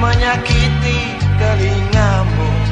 menyakiti telingamu.